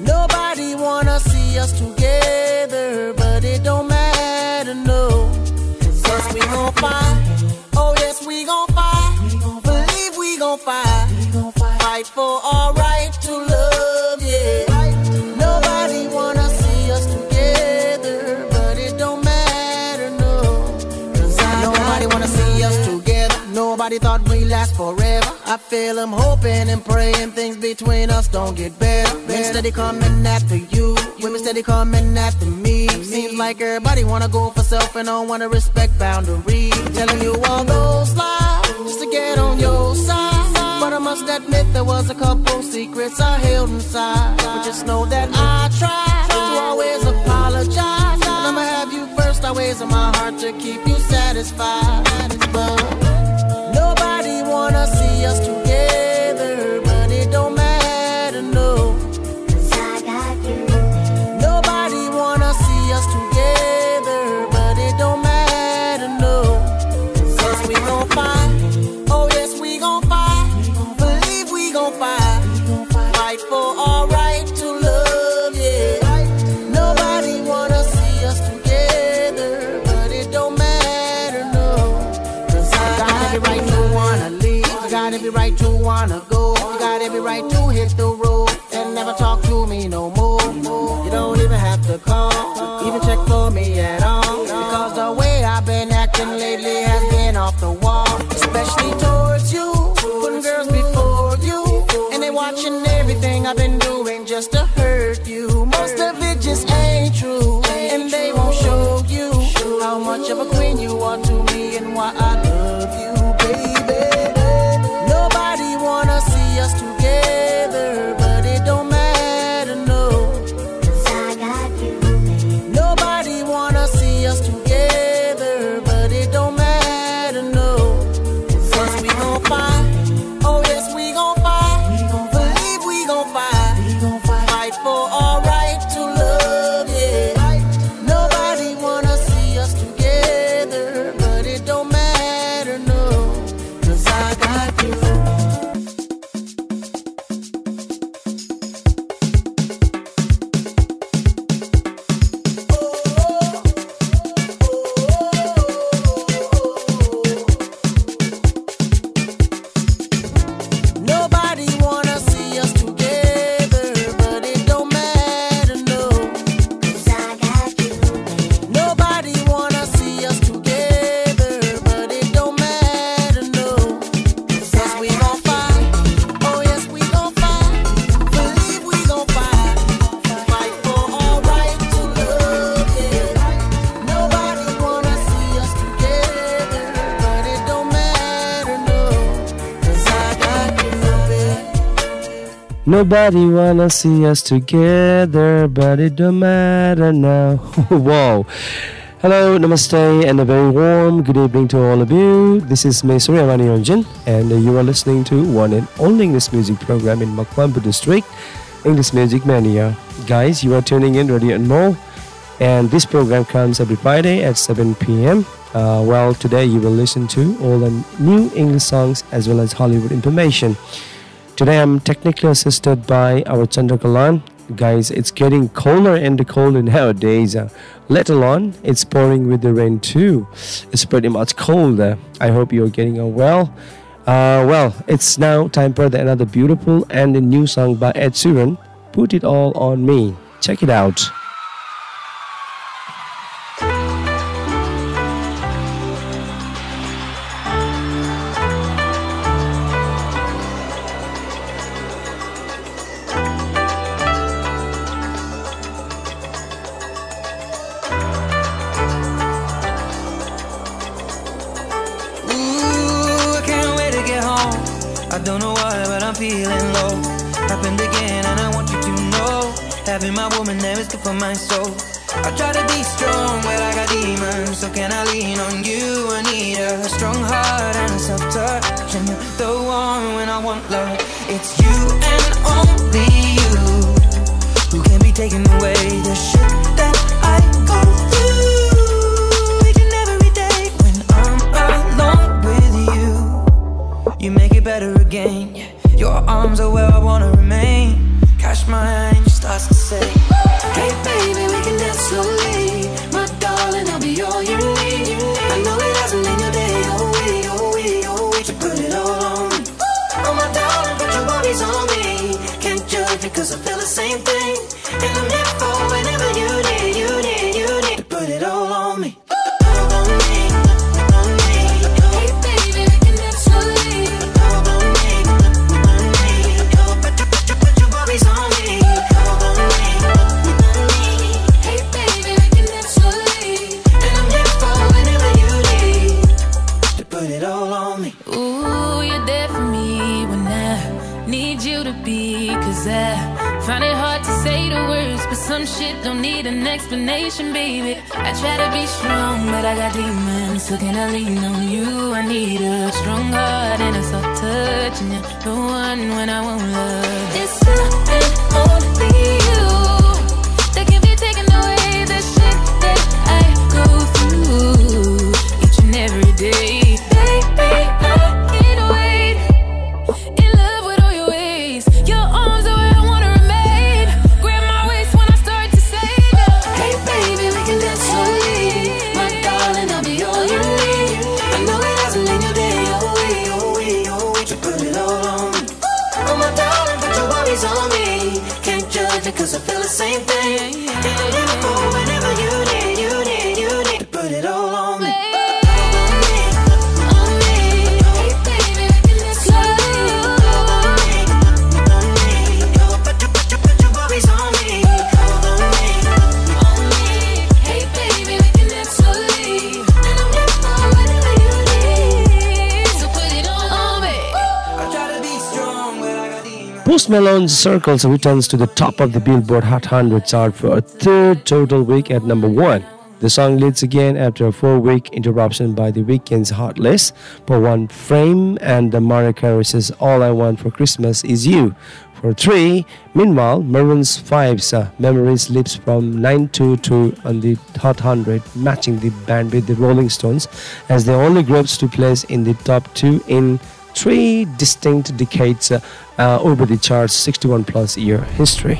Nobody wanna see us together, but it don't matter, no. Cause we gon' fight. Oh yes, we gon' fight. Believe we gon' fight. Fight for our I feel I'm hoping and praying things between us don't get better. Men steady coming after you, women steady coming after me. Seems like everybody wanna go for self and don't wanna respect boundaries. Telling you all those lies just to get on your side. But I must admit there was a couple secrets I held inside. But just know that I tried to always apologize. And I'ma have you first always in my heart to keep you satisfied. But Nobody wanna see us together, but it don't matter now. wow. Hello, namaste, and a very warm good evening to all of you. This is me, Surya Yonjan, and you are listening to one and only English music program in Makawanpur district, English Music Mania. Guys, you are tuning in Radio Anmol, and this program comes every Friday at 7 p.m. Uh, well, today you will listen to all the new English songs as well as Hollywood information. Today I'm technically assisted by our Chandra Ghalan. Guys, it's getting colder and colder nowadays. Uh, let alone it's pouring with the rain too. It's pretty much colder. Uh, I hope you're getting on well. Uh, well, it's now time for another beautiful and new song by Ed Sheeran. Put it all on me. Check it out. Having my woman there is good for my soul. I try to be strong, but I got demons. So can I lean on you? I need a strong heart and self touch. And the one when I want love. It's you and only you who can be taken away. The shit that I go through each and every day when I'm alone with you. You make it better again. Your arms are where I wanna remain. Cash my lots say. Hey, baby. baby. I try to be strong, but I got demons, so can I lean on you? round circles returns to the top of the Billboard Hot 100 chart for a third total week at number one. The song leads again after a four-week interruption by The Weeknd's Heartless for one frame and the Mariah Carey's All I Want for Christmas Is You for three. Meanwhile, Maroon 5's uh, Memory slips from 9 to 2 on the Hot 100, matching the band with the Rolling Stones as the only groups to place in the top two in three distinct decades over the chart's 61 plus year history.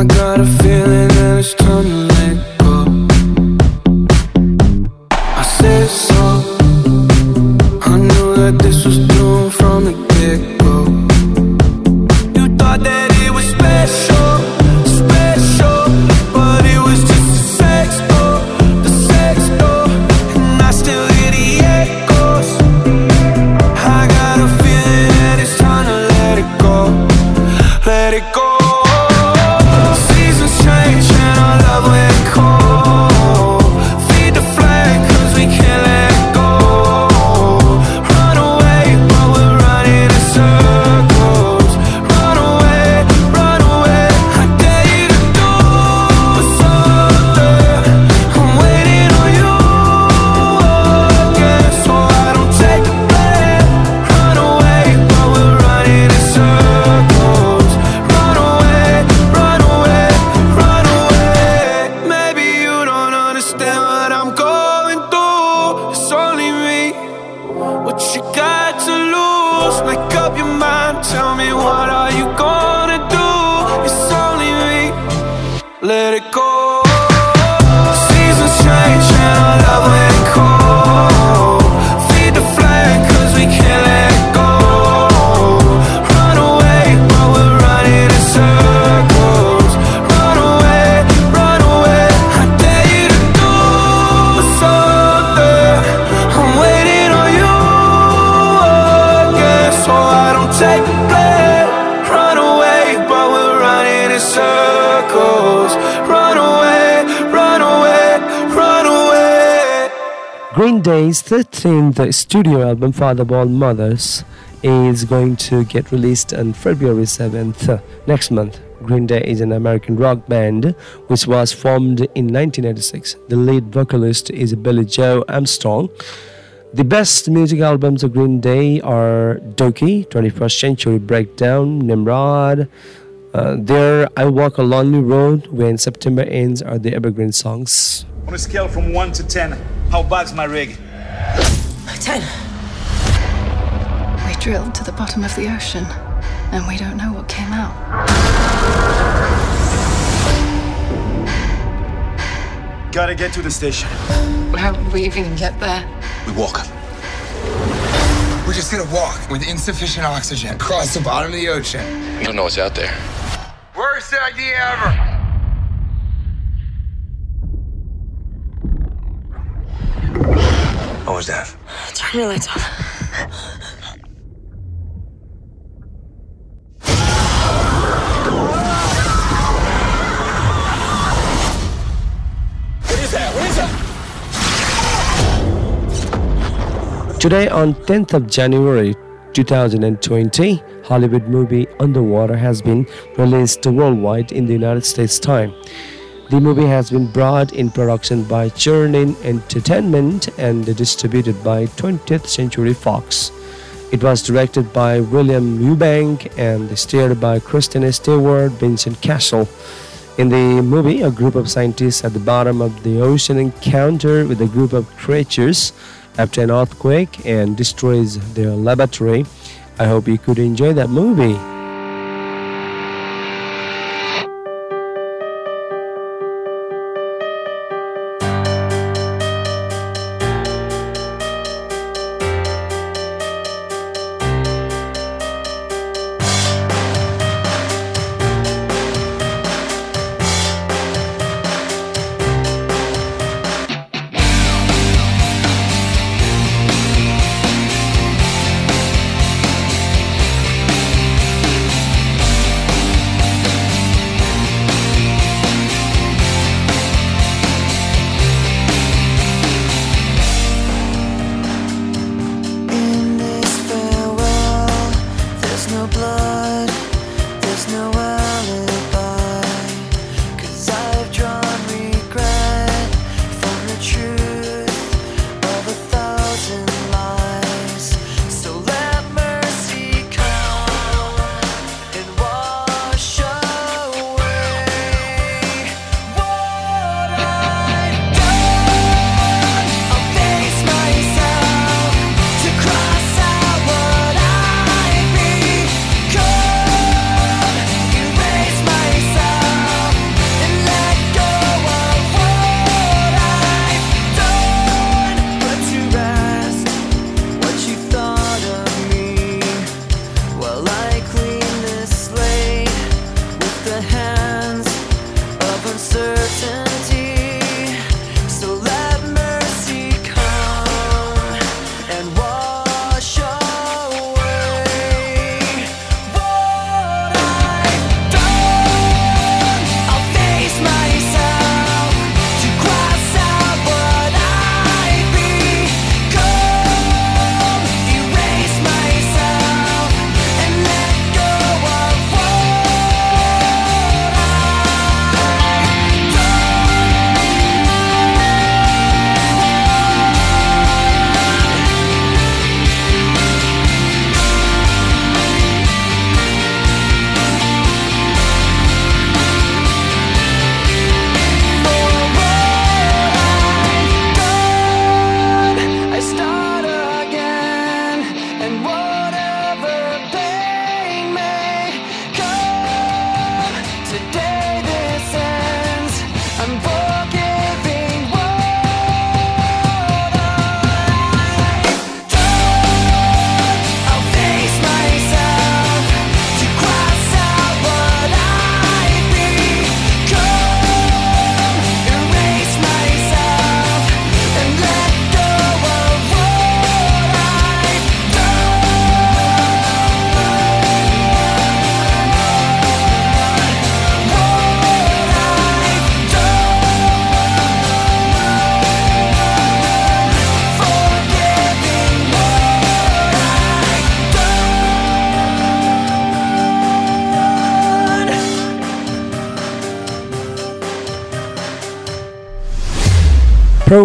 I got a feeling that it's time to Day's 13th studio album, Father Ball Mothers, is going to get released on February 7th, uh, next month. Green Day is an American rock band which was formed in 1986. The lead vocalist is Billie Joe Armstrong. The best music albums of Green Day are Dookie, 21st Century Breakdown, Nimrod. Uh, there, I Walk a Lonely Road, When September Ends are the evergreen songs. On a scale from 1 to 10, how bad's my rig? Ten. We drilled to the bottom of the ocean, and we don't know what came out. Gotta get to the station. How would we even get there? We walk. We're just gonna walk with insufficient oxygen across the bottom of the ocean. You don't know what's out there. Worst idea ever. What was that? Turn your lights off. Today, on 10th of January 2020, Hollywood movie Underwater has been released worldwide in the United States time. The movie has been brought in production by Chernin Entertainment and distributed by 20th Century Fox. It was directed by William Eubank and starred by Kristen Stewart, Vincent Cassel. In the movie, a group of scientists at the bottom of the ocean encounter with a group of creatures after an earthquake and destroys their laboratory. I hope you could enjoy that movie.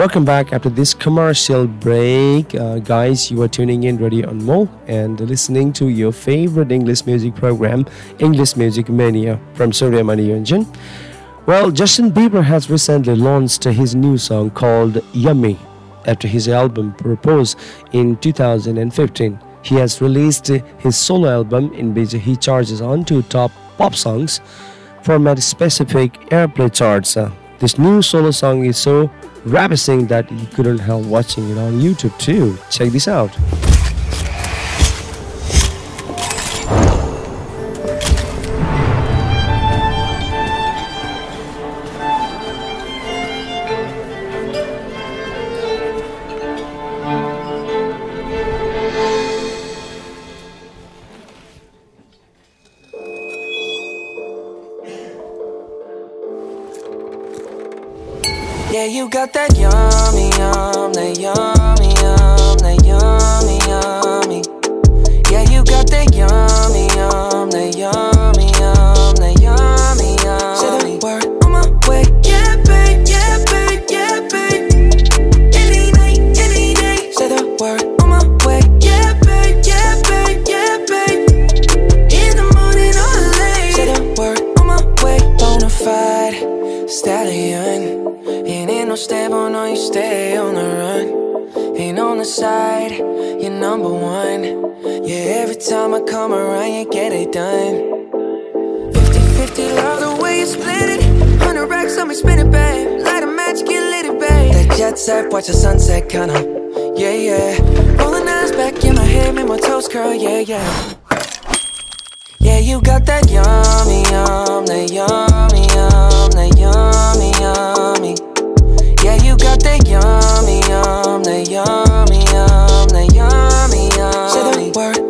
Welcome back after this commercial break. Uh, guys, you are tuning in Radio Anmol and listening to your favorite English music program, English Music Mania from Suryamani Yonjan. Well, Justin Bieber has recently launched his new song called Yummy after his album Purpose in 2015. He has released his solo album in which he charges on to top pop songs format specific airplay charts. This new solo song is so ravishing that you couldn't help watching it on YouTube too. Check this out. Stallion. Ain't no stable, no, you stay on the run. Ain't on the side, you're number one. Yeah, every time I come around, you get it done. 50 50, love the way you split it. 100 racks on me, spin it, babe. Light a match, get lit, it, babe. That jet set, watch the sunset, kinda. Yeah, yeah. Rolling eyes back in my head, make my toes curl, yeah, yeah. Yeah, you got that yummy, yum, that yummy, yum, that yummy, yummy. Yeah, you got that yummy, yum, that yummy, yum, that yummy, yummy. Say the word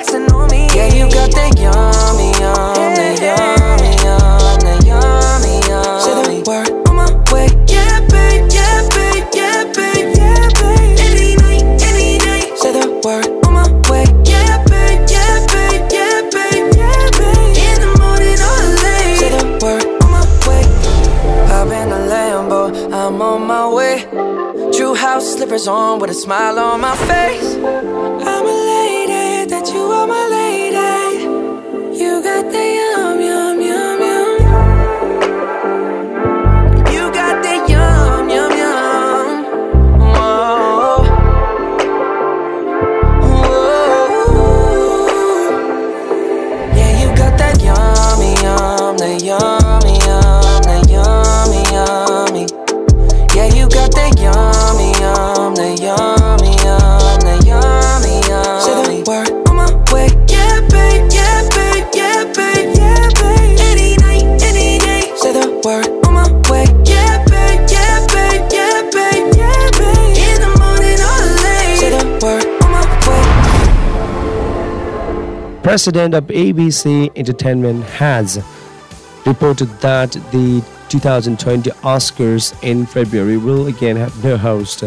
you got that yummy, yummy, yum, that yummy, yum. Say the word on my way. Yeah, babe, yeah, babe, yeah, babe, yeah, babe. Any night, any day. Say the word on my way. Yeah, babe, yeah, babe, yeah, babe, yeah, babe. In the morning or late. Say the word on my way. Hop in the Lambo, I'm on my way. True house slippers on with a smile on my face. I'm President of ABC Entertainment has reported that the 2020 Oscars in February will again have no host.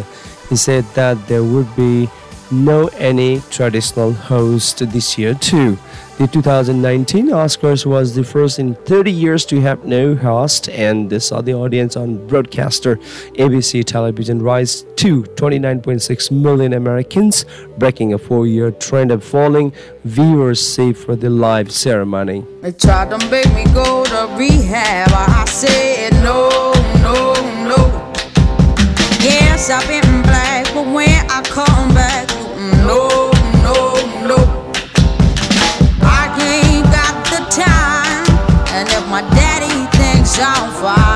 He said that there would be no any traditional host this year too. The 2019 Oscars was the first in 30 years to have no host, and this saw the audience on broadcaster ABC television rise to 29.6 million Americans, breaking a four-year trend of falling viewership for the live ceremony. They tried to make me go to rehab. I said no, no, no. Yes, I've been black, but when I come back, 想法。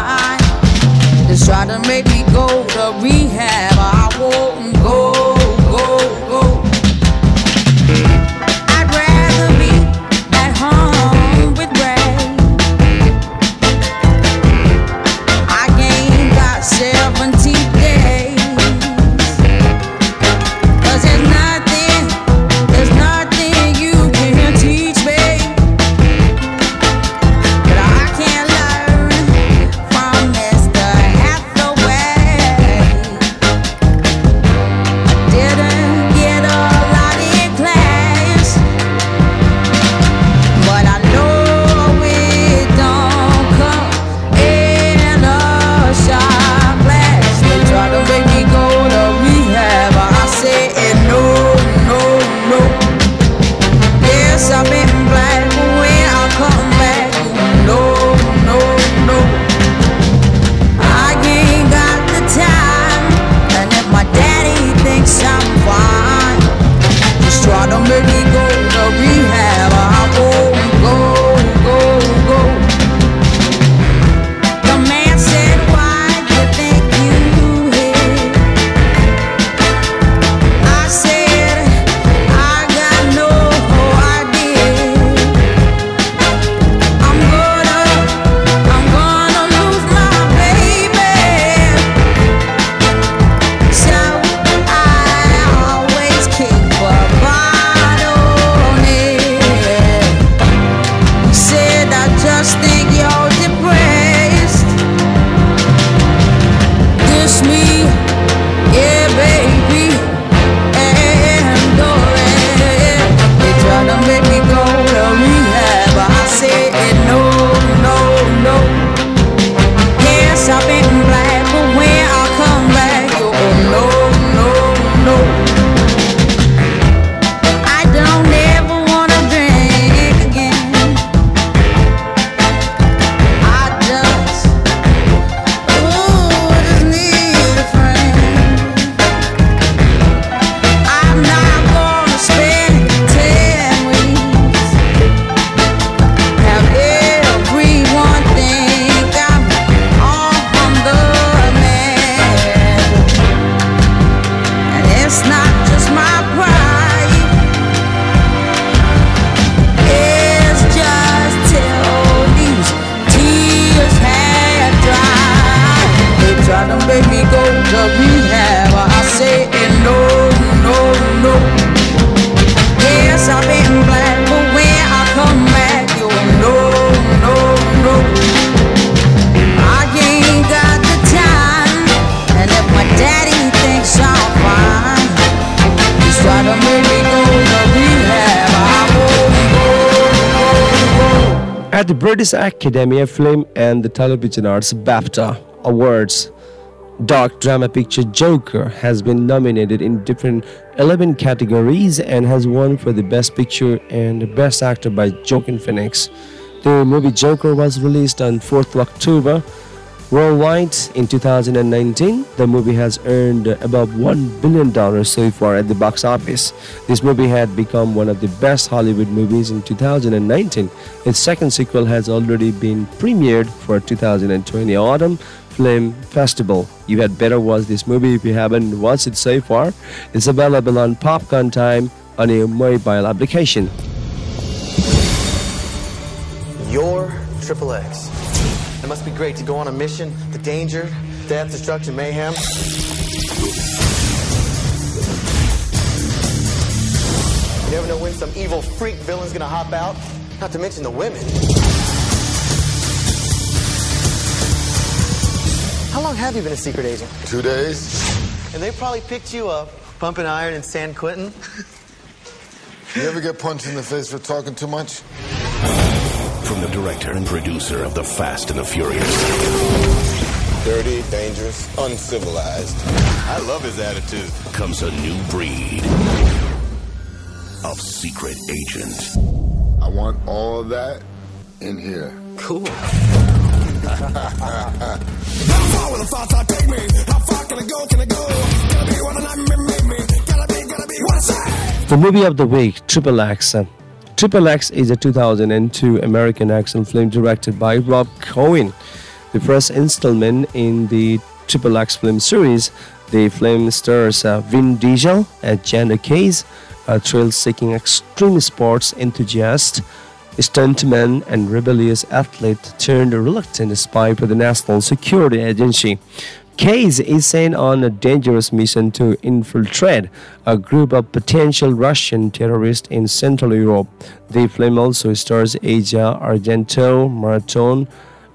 The British Academy of Film and the Television Arts BAFTA Awards, Dark Drama Picture Joker has been nominated in different 11 categories and has won for the Best Picture and Best Actor by Joaquin Phoenix. The movie Joker was released on 4th October worldwide in 2019. The movie has earned above $1 billion so far at the box office. This movie had become one of the best Hollywood movies in 2019. Its second sequel has already been premiered for 2020 Autumn Film Festival. You had better watch this movie if you haven't watched it so far. It's available on Popcorn Time on a mobile application. You're Triple X. It must be great to go on a mission, the danger, death, destruction, mayhem. You never know when some evil freak villain's gonna hop out, not to mention the women. How long have you been a secret agent? Two days. And they probably picked you up, pumping iron in San Quentin. You ever get punched in the face for talking too much? From the director and producer of The Fast and the Furious. Dirty, dangerous, uncivilized. I love his attitude. Comes a new breed of secret agent. I want all of that in here. Cool. The movie of the week, Triple X. Triple X is a 2002 American action film directed by Rob Cohen. The first installment in the Triple X film series, the film stars uh, Vin Diesel as Xander Cage, a thrill-seeking extreme sports enthusiast, stuntman, and rebellious athlete turned reluctant spy for the National Security Agency. Cage is sent on a dangerous mission to infiltrate a group of potential Russian terrorists in Central Europe. The film also stars Asia Argento, Marathon,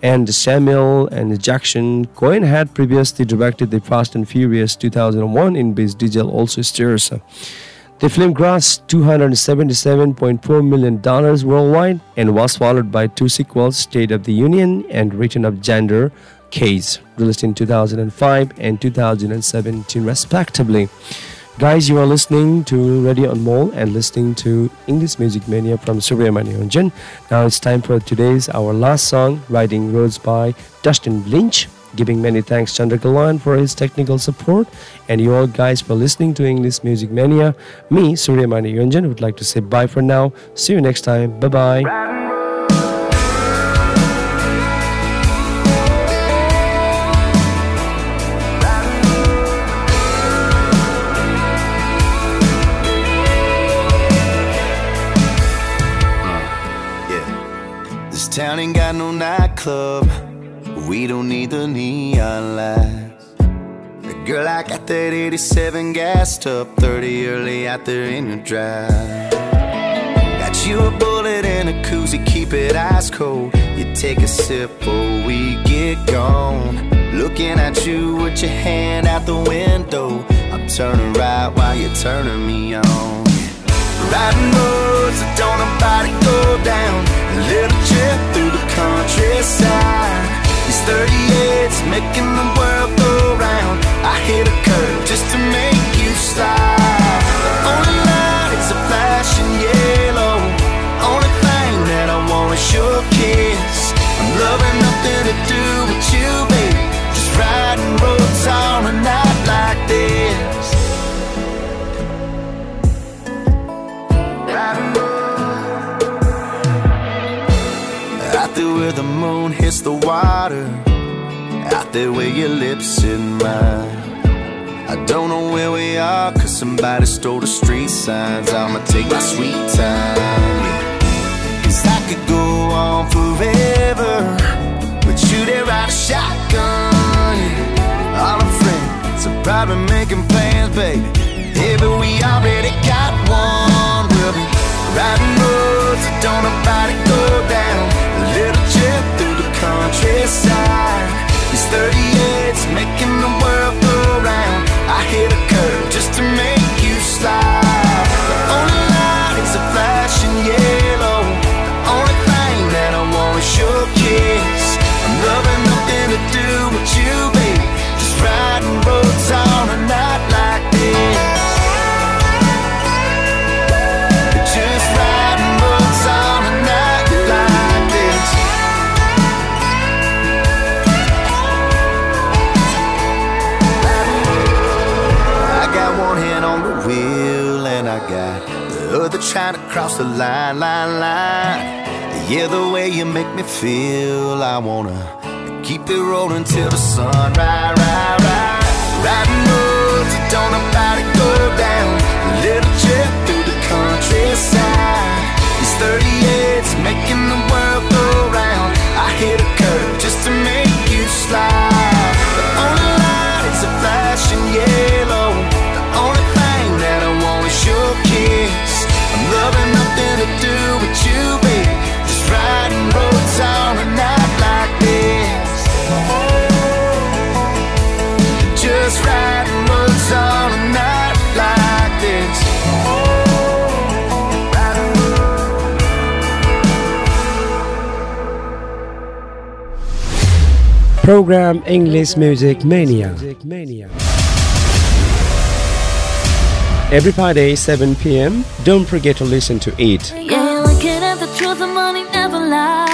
and Samuel L. Jackson. Cohen had previously directed The Fast and Furious 2001, in which Diesel also stars. The film grossed $277.4 million worldwide and was followed by two sequels, State of the Union and Return of Xander Cage, released in 2005 and 2017 respectively. Guys, you are listening to Radio Anmol and listening to English Music Mania from Suryamani Yonjan. Now it's time for today's our last song, Riding Roads by Dustin Lynch. Giving many thanks Chandra Ghalan for his technical support and you all guys for listening to English Music Mania. Me, Suryamani Yonjan, would like to say bye for now. See you next time. Bye bye. Town ain't got no nightclub. We don't need the neon lights. Girl, I got that 87 gassed up, 30 early out there in your drive. Got you a bullet and a koozie, keep it ice cold. You take a sip before we get gone. Looking at you with your hand out the window. I'm turning right while you're turning me on. Riding roads that don't nobody go down. A little trip through the countryside. These 38s making the world go round. I hit a curve just to make you slide. The only light is a flashing yellow. Only thing that I want is your kiss. I'm loving where the moon hits the water. Out there where your lips in mine. I don't know where we are, cause somebody stole the street signs. I'ma take my sweet time. Cause I could go on forever. But you there ride a shotgun. All our friends are probably making plans, baby. Yeah, but we already got one. Riding roads that don't nobody go down. A little trip through the countryside. These 38s making the world go round. I hit a curve just to make you slide. To cross the line, line, line. Yeah, the way you make me feel, I wanna keep it rolling till the sun rise. Program English Music Mania. Every Friday, 7 p.m. Don't forget to listen to it. Yeah, looking at the truth, the money never lie.